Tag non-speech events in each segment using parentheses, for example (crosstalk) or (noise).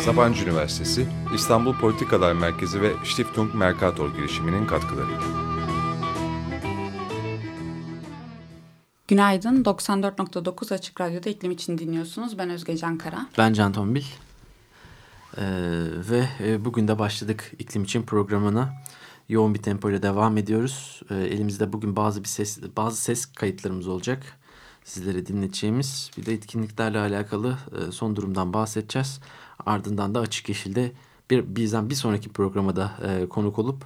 Sabancı Üniversitesi, İstanbul Politikalar Merkezi ve Stiftung Mercator girişiminin katkılarıyla. Günaydın. 94.9 Açık Radyo'da iklim için dinliyorsunuz. Ben Özge Can Kara. Ben Can Tombil. Ee, ve e, bugün de başladık iklim için programına. Yoğun bir tempoyla devam ediyoruz. Ee, elimizde bugün bazı bir ses bazı ses kayıtlarımız olacak. Sizlere dinleteceğimiz bir de etkinliklerle alakalı e, son durumdan bahsedeceğiz. Ardından da Açık Yeşil'de bir, bizden bir sonraki programa da e, konuk olup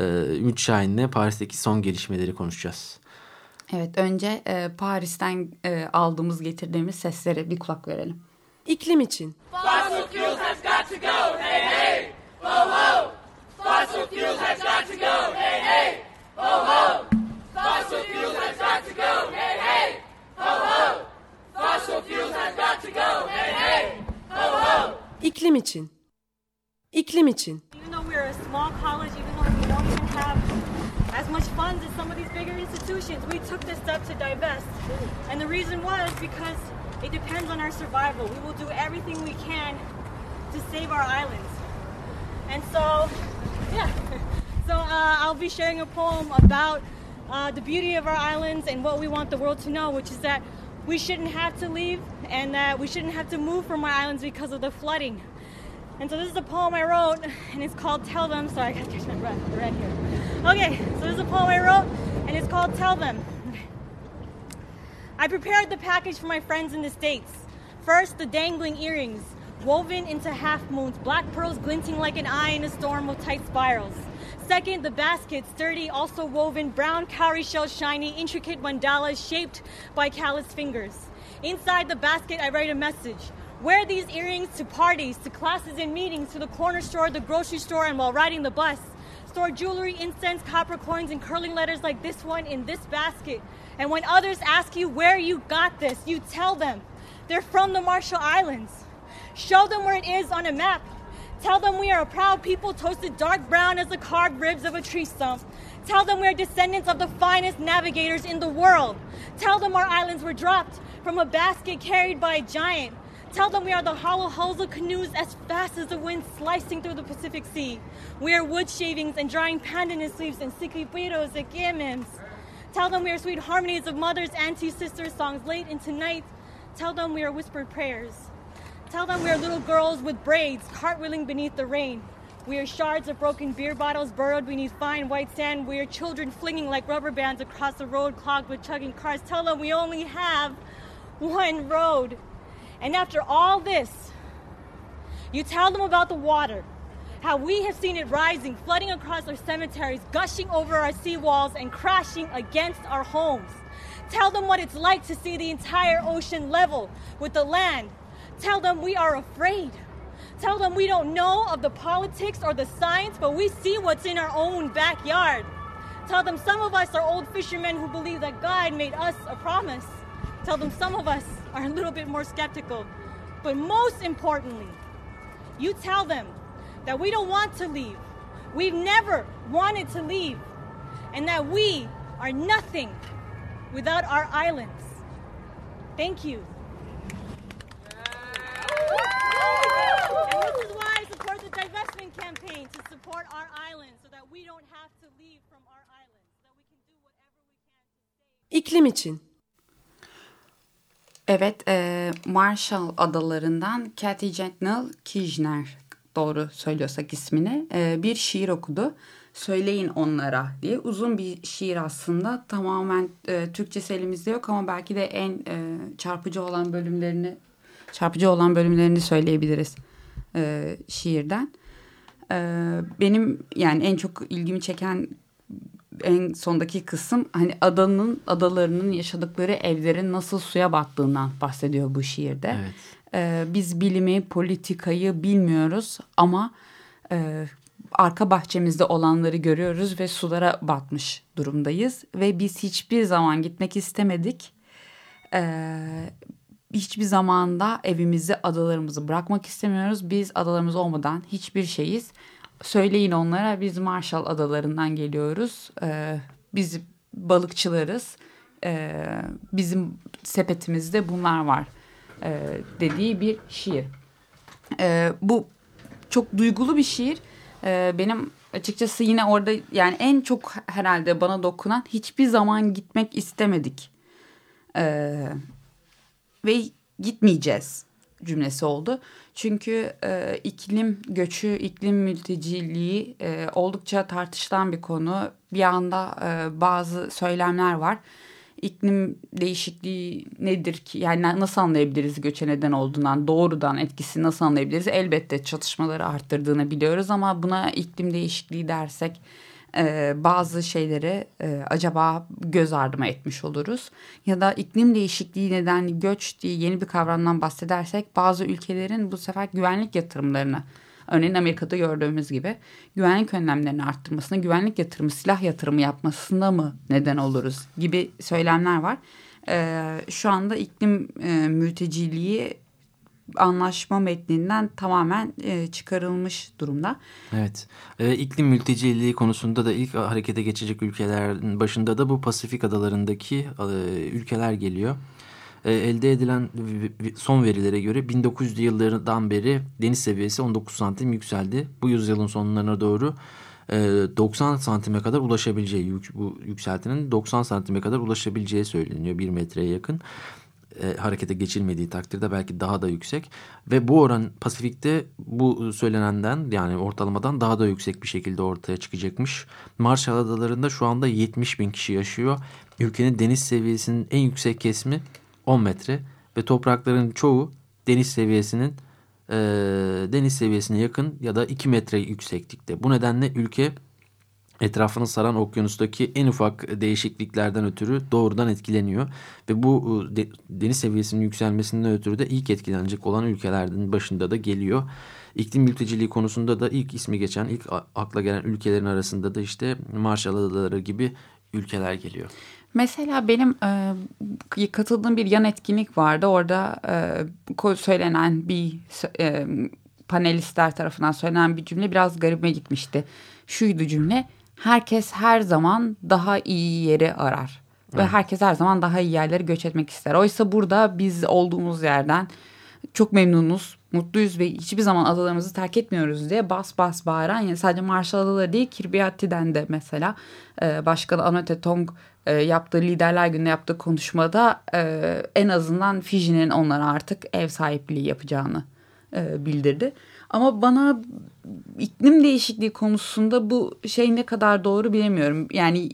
e, Ümit Şahin'le Paris'teki son gelişmeleri konuşacağız. Evet önce e, Paris'ten e, aldığımız getirdiğimiz seslere bir kulak verelim. İklim için. İklim için. İklim için. Even though we're a small college, even though we don't even have as much funds as some of these bigger institutions, we took this step to divest. And the reason was because it depends on our survival. We will do everything we can to save our islands. And so, yeah. (laughs) So uh, I'll be sharing a poem about uh, the beauty of our islands and what we want the world to know, which is that we shouldn't have to leave and that we shouldn't have to move from our islands because of the flooding. And so this is a poem I wrote, and it's called Tell Them. Sorry, I gotta catch my breath. Ran here. Okay, so this is a poem I wrote, and it's called Tell Them. I prepared the package for my friends in the States. First, the dangling earrings, woven into half moons, black pearls glinting like an eye in a storm of tight spirals. Second, the basket, sturdy, also woven, brown cowrie shell shiny, intricate mandalas shaped by calloused fingers. Inside the basket, I write a message. Wear these earrings to parties, to classes and meetings, to the corner store, the grocery store, and while riding the bus. Store jewelry, incense, copper coins, and curling letters like this one in this basket. And when others ask you where you got this, you tell them they're from the Marshall Islands. Show them where it is on a map. Tell them we are a proud people toasted dark brown as the carved ribs of a tree stump. Tell them we are descendants of the finest navigators in the world. Tell them our islands were dropped from a basket carried by a giant. Tell them we are the hollow hulls of canoes as fast as the wind slicing through the Pacific Sea. We are wood shavings and drying pandanus leaves and siquipitos and gamins. Tell them we are sweet harmonies of mothers, aunties, sisters, songs late into night. Tell them we are whispered prayers. Tell them we are little girls with braids, cartwheeling beneath the rain. We are shards of broken beer bottles burrowed beneath fine white sand. We are children flinging like rubber bands across the road clogged with chugging cars. Tell them we only have one road. And after all this, you tell them about the water, how we have seen it rising, flooding across our cemeteries, gushing over our seawalls, and crashing against our homes. Tell them what it's like to see the entire ocean level with the land. Tell them we are afraid. Tell them we don't know of the politics or the science, but we see what's in our own backyard. Tell them some of us are old fishermen who believe that God made us a promise. Tell them some of us are a little bit more skeptical. But most importantly, you tell them that we don't want to leave. We've never wanted to leave. And that we are nothing without our islands. Thank you. Campaign to support our islands so that we don't have to leave from our islands, so that we can do whatever we can to save. İklim için. Evet, e, Marshall Adalarından Cathy Gentnell Kirchner, doğru söylüyorsak ismini, e, bir şiir okudu. Söyleyin onlara diye uzun bir şiir aslında. Tamamen e, Türkçesi elimizde yok ama belki de en e, çarpıcı olan bölümlerini çarpıcı olan bölümlerini söyleyebiliriz e, şiirden. E, benim yani en çok ilgimi çeken en sondaki kısım hani adanın adalarının yaşadıkları evlerin nasıl suya battığından bahsediyor bu şiirde. Evet. Ee, biz bilimi, politikayı bilmiyoruz ama e, arka bahçemizde olanları görüyoruz ve sulara batmış durumdayız. Ve biz hiçbir zaman gitmek istemedik. Ee, hiçbir zamanda evimizi, adalarımızı bırakmak istemiyoruz. Biz adalarımız olmadan hiçbir şeyiz. Söyleyin onlara biz Marshall Adalarından geliyoruz. Ee, biz balıkçılarız. Ee, bizim sepetimizde bunlar var e, dediği bir şiir. Ee, bu çok duygulu bir şiir. Ee, benim açıkçası yine orada yani en çok herhalde bana dokunan hiçbir zaman gitmek istemedik. Ee, ve gitmeyeceğiz cümlesi oldu. Çünkü e, iklim göçü, iklim mülteciliği e, oldukça tartışılan bir konu. Bir anda e, bazı söylemler var. İklim değişikliği nedir ki? Yani nasıl anlayabiliriz göçe neden olduğundan, doğrudan etkisini nasıl anlayabiliriz? Elbette çatışmaları arttırdığını biliyoruz ama buna iklim değişikliği dersek e, bazı şeyleri e, acaba göz ardı mı etmiş oluruz? Ya da iklim değişikliği nedenli göç diye yeni bir kavramdan bahsedersek bazı ülkelerin bu sefer güvenlik yatırımlarını örneğin Amerika'da gördüğümüz gibi güvenlik önlemlerini arttırmasına, güvenlik yatırımı, silah yatırımı yapmasında mı neden oluruz gibi söylemler var. E, şu anda iklim e, mülteciliği anlaşma metninden tamamen e, çıkarılmış durumda. Evet. E, iklim mülteciliği konusunda da ilk harekete geçecek ülkelerin başında da bu Pasifik adalarındaki e, ülkeler geliyor. E, elde edilen son verilere göre 1900'lü yıllardan beri deniz seviyesi 19 santim yükseldi. Bu yüzyılın sonlarına doğru e, 90 santime kadar ulaşabileceği bu yükseltinin 90 santime kadar ulaşabileceği söyleniyor bir metreye yakın e, harekete geçilmediği takdirde belki daha da yüksek ve bu oran Pasifik'te bu söylenenden yani ortalamadan daha da yüksek bir şekilde ortaya çıkacakmış. Marshall Adaları'nda şu anda 70 bin kişi yaşıyor. Ülkenin deniz seviyesinin en yüksek kesimi 10 metre ve toprakların çoğu deniz seviyesinin e, deniz seviyesine yakın ya da 2 metre yükseklikte. Bu nedenle ülke etrafını saran okyanustaki en ufak değişikliklerden ötürü doğrudan etkileniyor. Ve bu e, de, deniz seviyesinin yükselmesinden ötürü de ilk etkilenecek olan ülkelerden başında da geliyor. İklim mülteciliği konusunda da ilk ismi geçen, ilk akla gelen ülkelerin arasında da işte Marshall Adaları gibi ülkeler geliyor. Mesela benim e, katıldığım bir yan etkinlik vardı. Orada e, söylenen bir e, panelistler tarafından söylenen bir cümle biraz garibime gitmişti. Şuydu cümle herkes her zaman daha iyi yeri arar. Ve evet. herkes her zaman daha iyi yerlere göç etmek ister. Oysa burada biz olduğumuz yerden çok memnunuz, mutluyuz ve hiçbir zaman adalarımızı terk etmiyoruz diye bas bas bağıran yani sadece Marshall Adaları değil Kiribati'den de mesela e, Başkan Anote Tong e, yaptığı liderler gününe yaptığı konuşmada e, en azından Fiji'nin onlara artık ev sahipliği yapacağını e, bildirdi. Ama bana iklim değişikliği konusunda bu şey ne kadar doğru bilemiyorum. Yani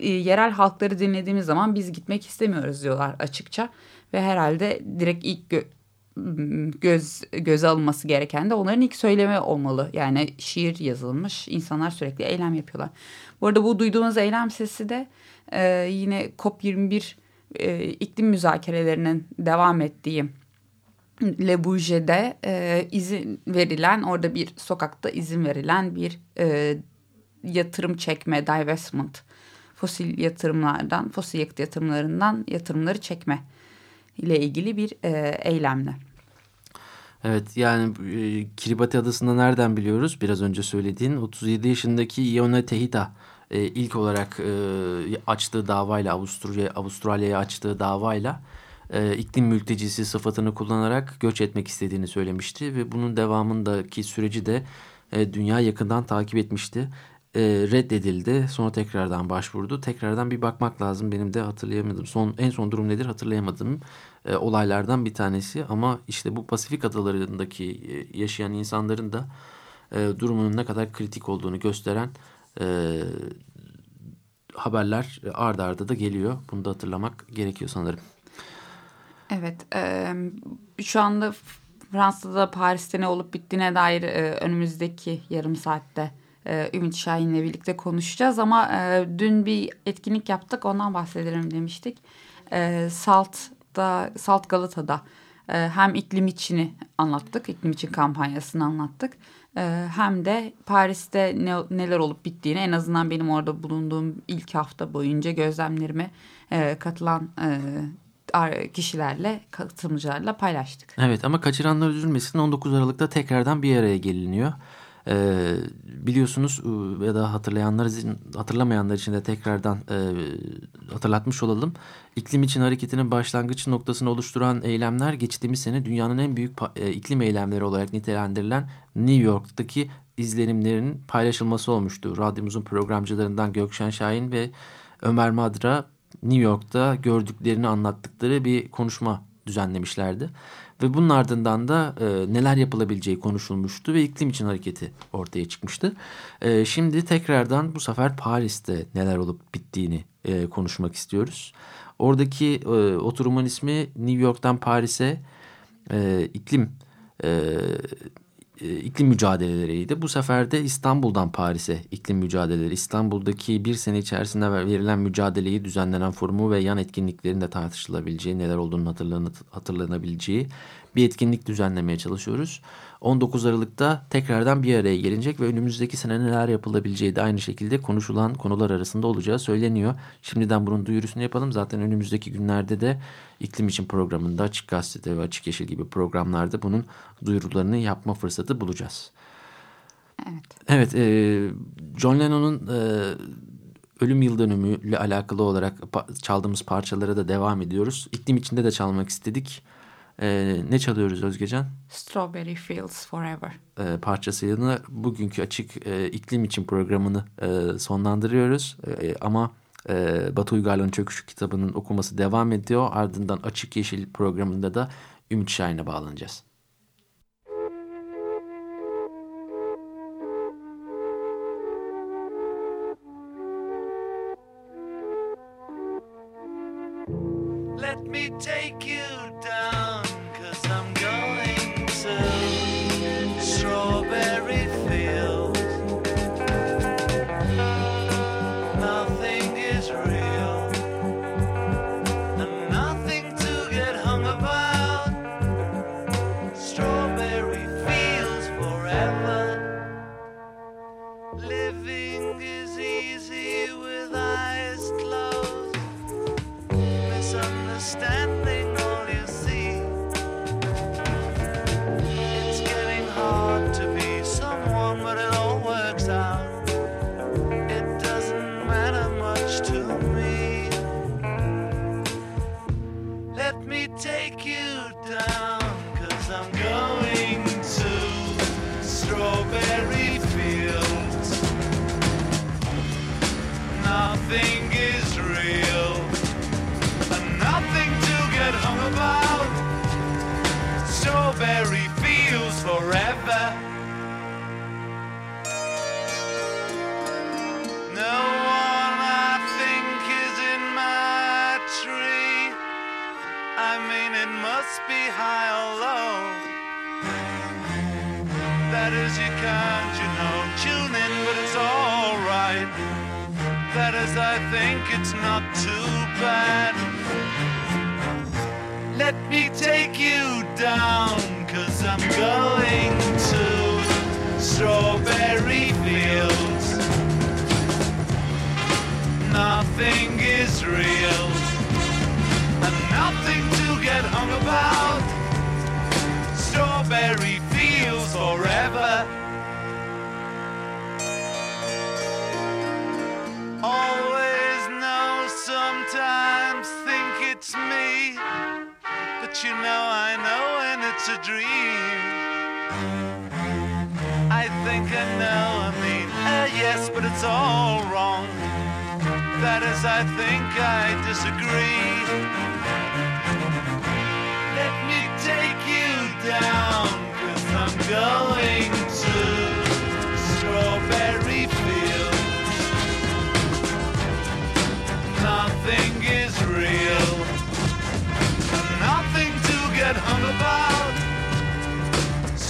e, yerel halkları dinlediğimiz zaman biz gitmek istemiyoruz diyorlar açıkça. Ve herhalde direkt ilk gö göz göze alınması gereken de onların ilk söyleme olmalı. Yani şiir yazılmış, insanlar sürekli eylem yapıyorlar. Bu arada bu duyduğunuz eylem sesi de e, yine COP21 e, iklim müzakerelerinin devam ettiği Le Bourget'de e, izin verilen orada bir sokakta izin verilen bir e, yatırım çekme divestment fosil yatırımlardan fosil yakıt yatırımlarından yatırımları çekme ile ilgili bir e, eylemle. Evet yani e, Kiribati Adası'nda nereden biliyoruz? Biraz önce söylediğin 37 yaşındaki Ione Tehita e, ilk olarak e, açtığı davayla Avusturya Avustralya'ya açtığı davayla e, iklim mültecisi sıfatını kullanarak göç etmek istediğini söylemişti ve bunun devamındaki süreci de e, dünya yakından takip etmişti. E, reddedildi. Sonra tekrardan başvurdu. Tekrardan bir bakmak lazım. Benim de hatırlayamadım. Son en son durum nedir hatırlayamadığım e, olaylardan bir tanesi. Ama işte bu Pasifik adalarındaki e, yaşayan insanların da e, durumunun ne kadar kritik olduğunu gösteren e, haberler ard arda da geliyor. Bunu da hatırlamak gerekiyor sanırım. Evet, e, şu anda Fransa'da Paris'te ne olup bittiğine dair e, önümüzdeki yarım saatte e, Ümit Şahin'le birlikte konuşacağız. Ama e, dün bir etkinlik yaptık, ondan bahsedelim demiştik. E, Salt'da, Salt Galata'da e, hem iklim içini anlattık, iklim için kampanyasını anlattık. E, hem de Paris'te ne, neler olup bittiğini en azından benim orada bulunduğum ilk hafta boyunca gözlemlerime e, katılan e, kişilerle, katılımcılarla paylaştık. Evet ama kaçıranlar üzülmesin 19 Aralık'ta tekrardan bir araya geliniyor. Ee, biliyorsunuz e, ya da hatırlayanlar için, hatırlamayanlar için de tekrardan e, hatırlatmış olalım. İklim için hareketinin başlangıç noktasını oluşturan eylemler geçtiğimiz sene dünyanın en büyük e, iklim eylemleri olarak nitelendirilen New York'taki izlenimlerinin paylaşılması olmuştu. Radyomuzun programcılarından Gökşen Şahin ve Ömer Madra New York'ta gördüklerini anlattıkları bir konuşma düzenlemişlerdi. Ve bunun ardından da e, neler yapılabileceği konuşulmuştu ve iklim için hareketi ortaya çıkmıştı. E, şimdi tekrardan bu sefer Paris'te neler olup bittiğini e, konuşmak istiyoruz. Oradaki e, oturumun ismi New York'tan Paris'e e, iklim e, iklim mücadeleleriydi. Bu sefer de İstanbul'dan Paris'e iklim mücadeleleri. İstanbul'daki bir sene içerisinde verilen mücadeleyi düzenlenen forumu ve yan etkinliklerin de tartışılabileceği, neler olduğunu hatırlanabileceği bir etkinlik düzenlemeye çalışıyoruz. 19 Aralık'ta tekrardan bir araya gelecek ve önümüzdeki sene neler yapılabileceği de aynı şekilde konuşulan konular arasında olacağı söyleniyor. Şimdiden bunun duyurusunu yapalım. Zaten önümüzdeki günlerde de iklim için programında Açık Gazete ve Açık Yeşil gibi programlarda bunun duyurularını yapma fırsatı bulacağız. Evet. Evet, e, John Lennon'un e, ölüm yıl dönümüyle alakalı olarak çaldığımız parçalara da devam ediyoruz. İklim içinde de çalmak istedik. Ee, ne çalıyoruz Özgecan? Strawberry Fields Forever. Ee, parçasıyla bugünkü açık e, iklim için programını e, sonlandırıyoruz. E, ama e, Batu Uygarlı'nın Çöküşü kitabının okuması devam ediyor. Ardından Açık Yeşil programında da Ümit Şahin'e bağlanacağız. Let me take you down. forever. No one I think is in my tree. I mean, it must be high or low. That is, you can't, you know, tune in, but it's alright. That is, I think it's not too bad. Let me take you down. Cause I'm going to strawberry fields. Nothing is real, and nothing to get hung about. Strawberry fields forever. Always know, sometimes think it's me, but you know I know a dream. I think I know, I mean, uh, yes, but it's all wrong. That is, I think I disagree. Let me take you down, cause I'm going to Strawberry Fields. Nothing is real nothing to get hung about.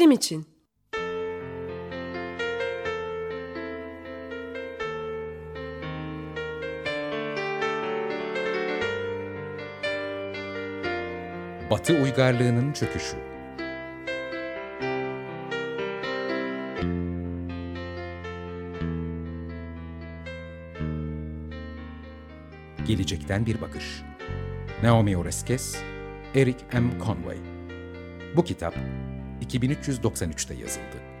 İklim için. Batı uygarlığının çöküşü. Gelecekten bir bakış. Naomi Oreskes, Eric M. Conway. Bu kitap 2393'te yazıldı.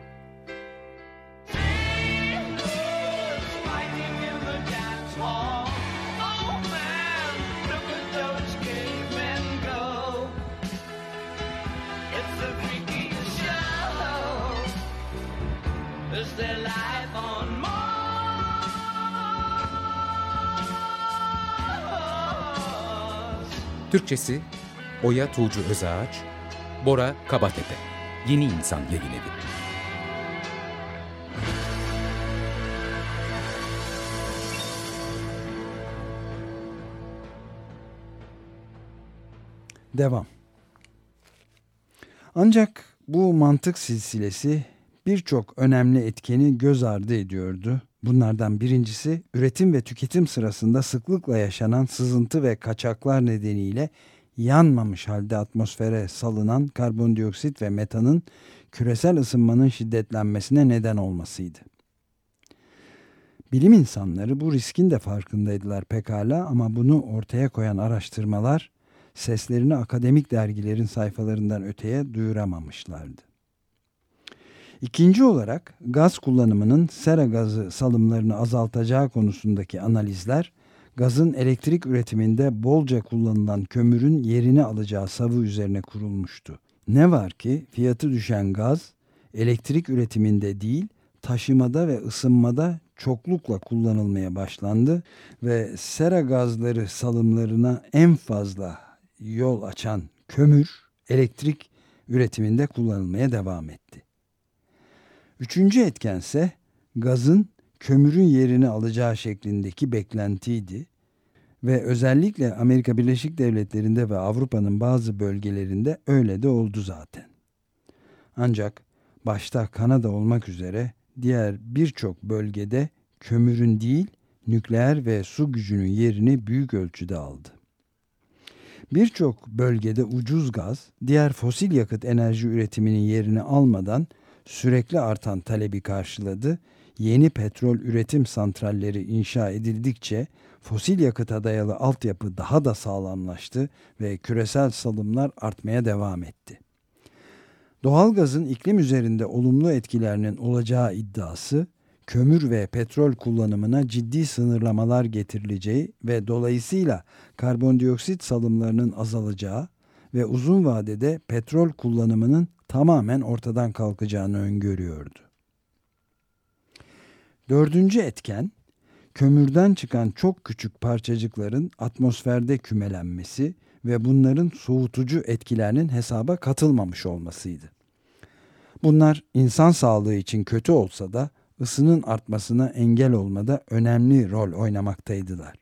Türkçesi Oya Tuğcu Özağaç, Bora Kabatepe, Yeni İnsan Yayın Evi. Devam. Ancak bu mantık silsilesi birçok önemli etkeni göz ardı ediyordu. Bunlardan birincisi üretim ve tüketim sırasında sıklıkla yaşanan sızıntı ve kaçaklar nedeniyle yanmamış halde atmosfere salınan karbondioksit ve metanın küresel ısınmanın şiddetlenmesine neden olmasıydı. Bilim insanları bu riskin de farkındaydılar pekala ama bunu ortaya koyan araştırmalar seslerini akademik dergilerin sayfalarından öteye duyuramamışlardı. İkinci olarak gaz kullanımının sera gazı salımlarını azaltacağı konusundaki analizler, gazın elektrik üretiminde bolca kullanılan kömürün yerini alacağı savı üzerine kurulmuştu. Ne var ki fiyatı düşen gaz, elektrik üretiminde değil, taşımada ve ısınmada çoklukla kullanılmaya başlandı ve sera gazları salımlarına en fazla yol açan kömür elektrik üretiminde kullanılmaya devam etti. Üçüncü etkense gazın kömürün yerini alacağı şeklindeki beklentiydi ve özellikle Amerika Birleşik Devletleri'nde ve Avrupa'nın bazı bölgelerinde öyle de oldu zaten. Ancak başta Kanada olmak üzere diğer birçok bölgede kömürün değil nükleer ve su gücünün yerini büyük ölçüde aldı. Birçok bölgede ucuz gaz diğer fosil yakıt enerji üretiminin yerini almadan sürekli artan talebi karşıladı. Yeni petrol üretim santralleri inşa edildikçe fosil yakıta dayalı altyapı daha da sağlamlaştı ve küresel salımlar artmaya devam etti. Doğalgazın iklim üzerinde olumlu etkilerinin olacağı iddiası, kömür ve petrol kullanımına ciddi sınırlamalar getirileceği ve dolayısıyla karbondioksit salımlarının azalacağı ve uzun vadede petrol kullanımının tamamen ortadan kalkacağını öngörüyordu. Dördüncü etken, kömürden çıkan çok küçük parçacıkların atmosferde kümelenmesi ve bunların soğutucu etkilerinin hesaba katılmamış olmasıydı. Bunlar insan sağlığı için kötü olsa da ısının artmasına engel olmada önemli rol oynamaktaydılar.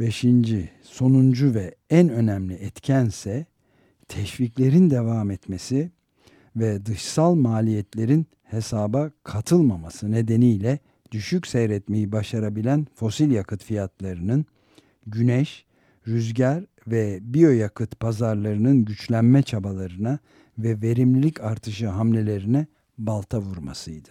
Beşinci, sonuncu ve en önemli etkense teşviklerin devam etmesi ve dışsal maliyetlerin hesaba katılmaması nedeniyle düşük seyretmeyi başarabilen fosil yakıt fiyatlarının güneş, rüzgar ve biyoyakıt pazarlarının güçlenme çabalarına ve verimlilik artışı hamlelerine balta vurmasıydı.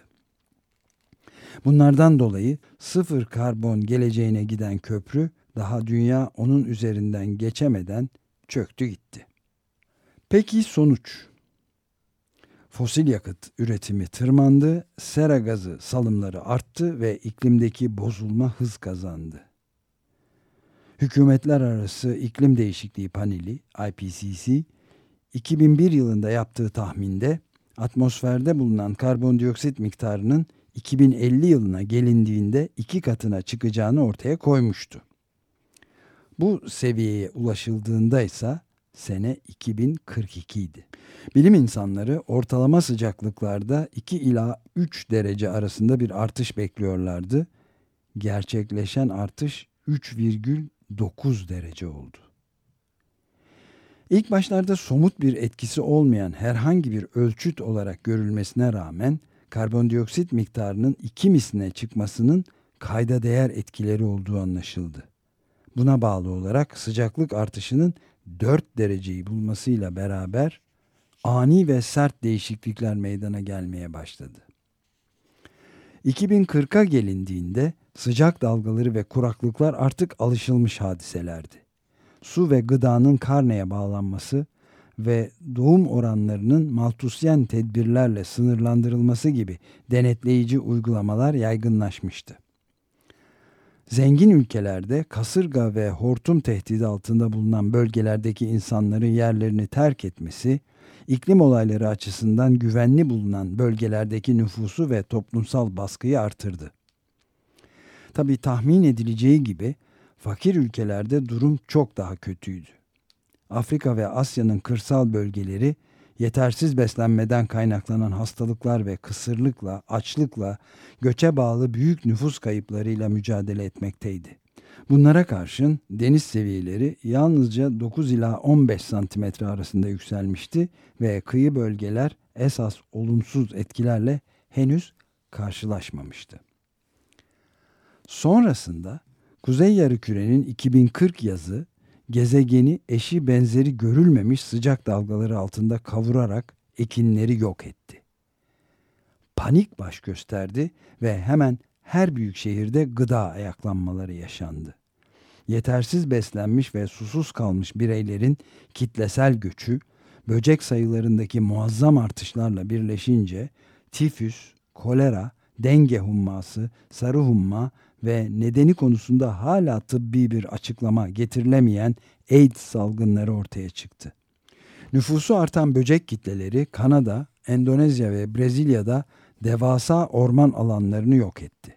Bunlardan dolayı sıfır karbon geleceğine giden köprü daha dünya onun üzerinden geçemeden çöktü gitti. Peki sonuç? Fosil yakıt üretimi tırmandı, sera gazı salımları arttı ve iklimdeki bozulma hız kazandı. Hükümetler Arası İklim Değişikliği Paneli IPCC 2001 yılında yaptığı tahminde atmosferde bulunan karbondioksit miktarının 2050 yılına gelindiğinde iki katına çıkacağını ortaya koymuştu. Bu seviyeye ulaşıldığında ise sene 2042 idi. Bilim insanları ortalama sıcaklıklarda 2 ila 3 derece arasında bir artış bekliyorlardı. Gerçekleşen artış 3,9 derece oldu. İlk başlarda somut bir etkisi olmayan herhangi bir ölçüt olarak görülmesine rağmen karbondioksit miktarının iki misline çıkmasının kayda değer etkileri olduğu anlaşıldı. Buna bağlı olarak sıcaklık artışının 4 dereceyi bulmasıyla beraber ani ve sert değişiklikler meydana gelmeye başladı. 2040'a gelindiğinde sıcak dalgaları ve kuraklıklar artık alışılmış hadiselerdi. Su ve gıdanın karneye bağlanması ve doğum oranlarının Malthusyen tedbirlerle sınırlandırılması gibi denetleyici uygulamalar yaygınlaşmıştı. Zengin ülkelerde kasırga ve hortum tehdidi altında bulunan bölgelerdeki insanların yerlerini terk etmesi, iklim olayları açısından güvenli bulunan bölgelerdeki nüfusu ve toplumsal baskıyı artırdı. Tabi tahmin edileceği gibi fakir ülkelerde durum çok daha kötüydü. Afrika ve Asya'nın kırsal bölgeleri yetersiz beslenmeden kaynaklanan hastalıklar ve kısırlıkla, açlıkla, göçe bağlı büyük nüfus kayıplarıyla mücadele etmekteydi. Bunlara karşın deniz seviyeleri yalnızca 9 ila 15 santimetre arasında yükselmişti ve kıyı bölgeler esas olumsuz etkilerle henüz karşılaşmamıştı. Sonrasında Kuzey Yarımküre'nin 2040 yazı gezegeni eşi benzeri görülmemiş sıcak dalgaları altında kavurarak ekinleri yok etti. Panik baş gösterdi ve hemen her büyük şehirde gıda ayaklanmaları yaşandı. Yetersiz beslenmiş ve susuz kalmış bireylerin kitlesel göçü, böcek sayılarındaki muazzam artışlarla birleşince tifüs, kolera, denge humması, sarı humma ve nedeni konusunda hala tıbbi bir açıklama getirilemeyen AIDS salgınları ortaya çıktı. Nüfusu artan böcek kitleleri Kanada, Endonezya ve Brezilya'da devasa orman alanlarını yok etti.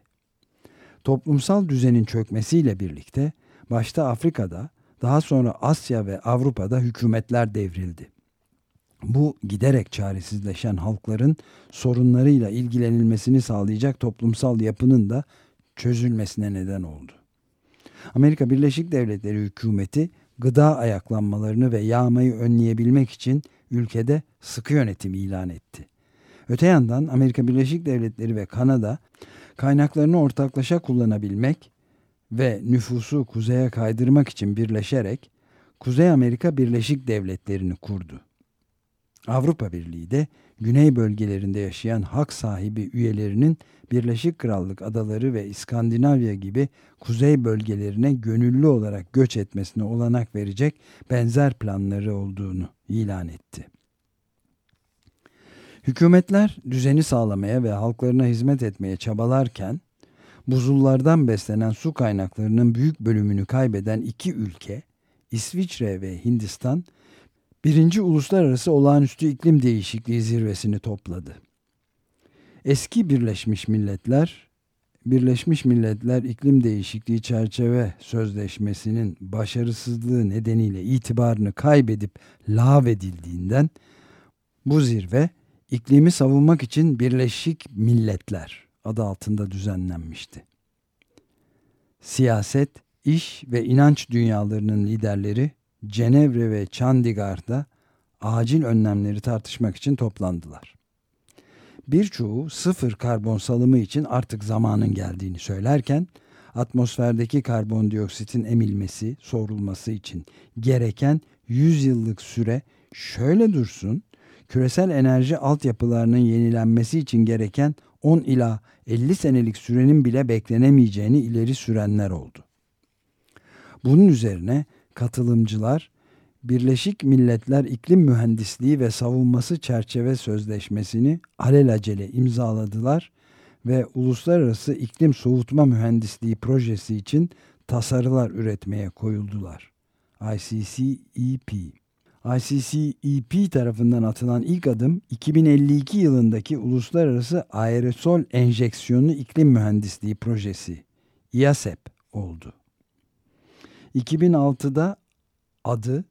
Toplumsal düzenin çökmesiyle birlikte başta Afrika'da, daha sonra Asya ve Avrupa'da hükümetler devrildi. Bu giderek çaresizleşen halkların sorunlarıyla ilgilenilmesini sağlayacak toplumsal yapının da çözülmesine neden oldu. Amerika Birleşik Devletleri hükümeti gıda ayaklanmalarını ve yağmayı önleyebilmek için ülkede sıkı yönetim ilan etti. Öte yandan Amerika Birleşik Devletleri ve Kanada kaynaklarını ortaklaşa kullanabilmek ve nüfusu kuzeye kaydırmak için birleşerek Kuzey Amerika Birleşik Devletleri'ni kurdu. Avrupa Birliği de güney bölgelerinde yaşayan hak sahibi üyelerinin Birleşik Krallık adaları ve İskandinavya gibi kuzey bölgelerine gönüllü olarak göç etmesine olanak verecek benzer planları olduğunu ilan etti. Hükümetler düzeni sağlamaya ve halklarına hizmet etmeye çabalarken buzullardan beslenen su kaynaklarının büyük bölümünü kaybeden iki ülke İsviçre ve Hindistan birinci Uluslararası Olağanüstü İklim Değişikliği Zirvesini topladı. Eski Birleşmiş Milletler, Birleşmiş Milletler İklim Değişikliği Çerçeve Sözleşmesi'nin başarısızlığı nedeniyle itibarını kaybedip lağvedildiğinden bu zirve iklimi savunmak için Birleşik Milletler adı altında düzenlenmişti. Siyaset, iş ve inanç dünyalarının liderleri Cenevre ve Chandigarh'da acil önlemleri tartışmak için toplandılar. Birçoğu sıfır karbon salımı için artık zamanın geldiğini söylerken atmosferdeki karbondioksitin emilmesi, sorulması için gereken 100 yıllık süre şöyle dursun, küresel enerji altyapılarının yenilenmesi için gereken 10 ila 50 senelik sürenin bile beklenemeyeceğini ileri sürenler oldu. Bunun üzerine katılımcılar Birleşik Milletler İklim Mühendisliği ve Savunması Çerçeve Sözleşmesi'ni alelacele imzaladılar ve Uluslararası İklim Soğutma Mühendisliği projesi için tasarılar üretmeye koyuldular. ICCEP ICCEP tarafından atılan ilk adım 2052 yılındaki Uluslararası Aerosol Enjeksiyonu İklim Mühendisliği Projesi IASEP oldu. 2006'da adı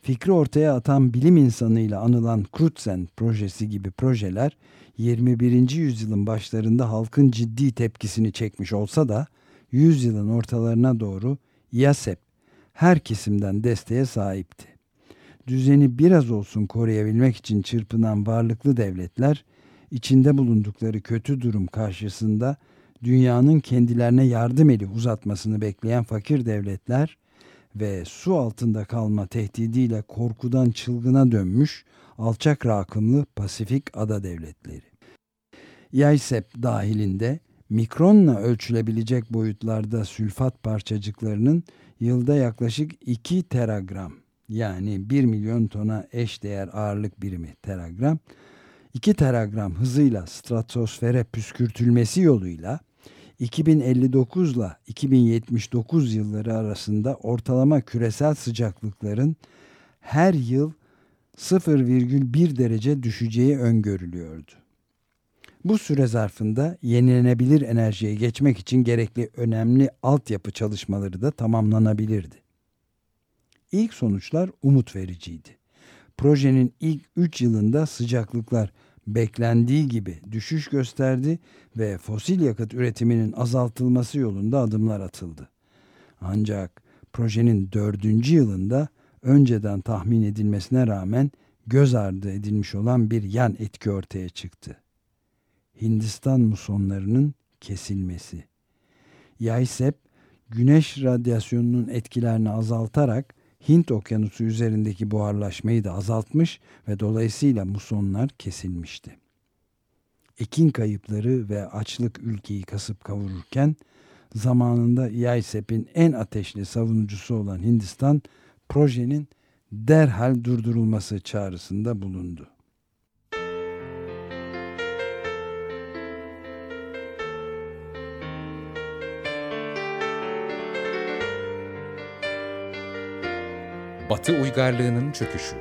fikri ortaya atan bilim insanıyla anılan Crutzen projesi gibi projeler 21. yüzyılın başlarında halkın ciddi tepkisini çekmiş olsa da yüzyılın ortalarına doğru IASEP her kesimden desteğe sahipti. düzeni biraz olsun koruyabilmek için çırpınan varlıklı devletler, içinde bulundukları kötü durum karşısında dünyanın kendilerine yardım eli uzatmasını bekleyen fakir devletler ve su altında kalma tehdidiyle korkudan çılgına dönmüş alçak rakımlı Pasifik ada devletleri. YAISEP dahilinde mikronla ölçülebilecek boyutlarda sülfat parçacıklarının yılda yaklaşık 2 teragram yani 1 milyon tona eşdeğer ağırlık birimi teragram 2 teragram hızıyla stratosfere püskürtülmesi yoluyla 2059 ile 2079 yılları arasında ortalama küresel sıcaklıkların her yıl 0,1 derece düşeceği öngörülüyordu. Bu süre zarfında yenilenebilir enerjiye geçmek için gerekli önemli altyapı çalışmaları da tamamlanabilirdi. İlk sonuçlar umut vericiydi. Projenin ilk 3 yılında sıcaklıklar beklendiği gibi düşüş gösterdi ve fosil yakıt üretiminin azaltılması yolunda adımlar atıldı. Ancak projenin dördüncü yılında önceden tahmin edilmesine rağmen göz ardı edilmiş olan bir yan etki ortaya çıktı. Hindistan musonlarının kesilmesi. Yaysep, güneş radyasyonunun etkilerini azaltarak Hint okyanusu üzerindeki buharlaşmayı da azaltmış ve dolayısıyla musonlar kesilmişti. Ekin kayıpları ve açlık ülkeyi kasıp kavururken zamanında Yaysep'in en ateşli savunucusu olan Hindistan projenin derhal durdurulması çağrısında bulundu. Batı uygarlığının çöküşü.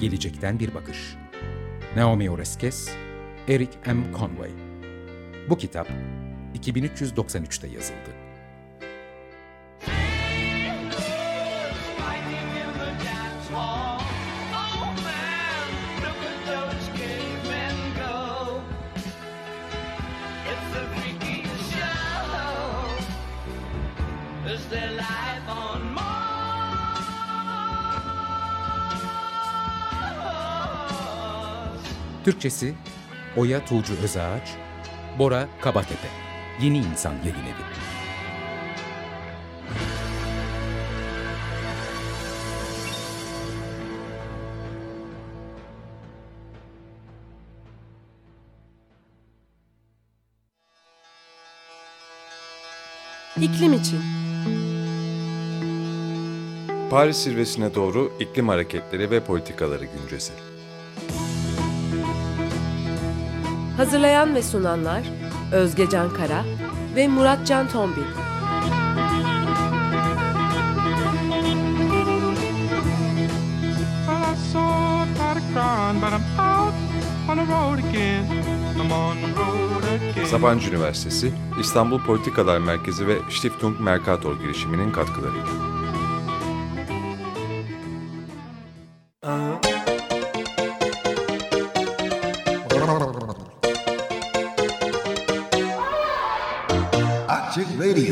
Gelecekten bir bakış. Naomi Oreskes, Eric M. Conway. Bu kitap 2393'te yazıldı. Türkçesi Oya Tuğcu Özağaç, Bora Kabatepe, Yeni İnsan Yayın Evi. İklim için. Paris zirvesine doğru iklim hareketleri ve politikaları güncesi. Hazırlayan ve sunanlar Özge Can Kara ve Murat Can Tombil. Sabancı Üniversitesi, İstanbul Politikalar Merkezi ve Stiftung Mercator girişiminin katkılarıyla.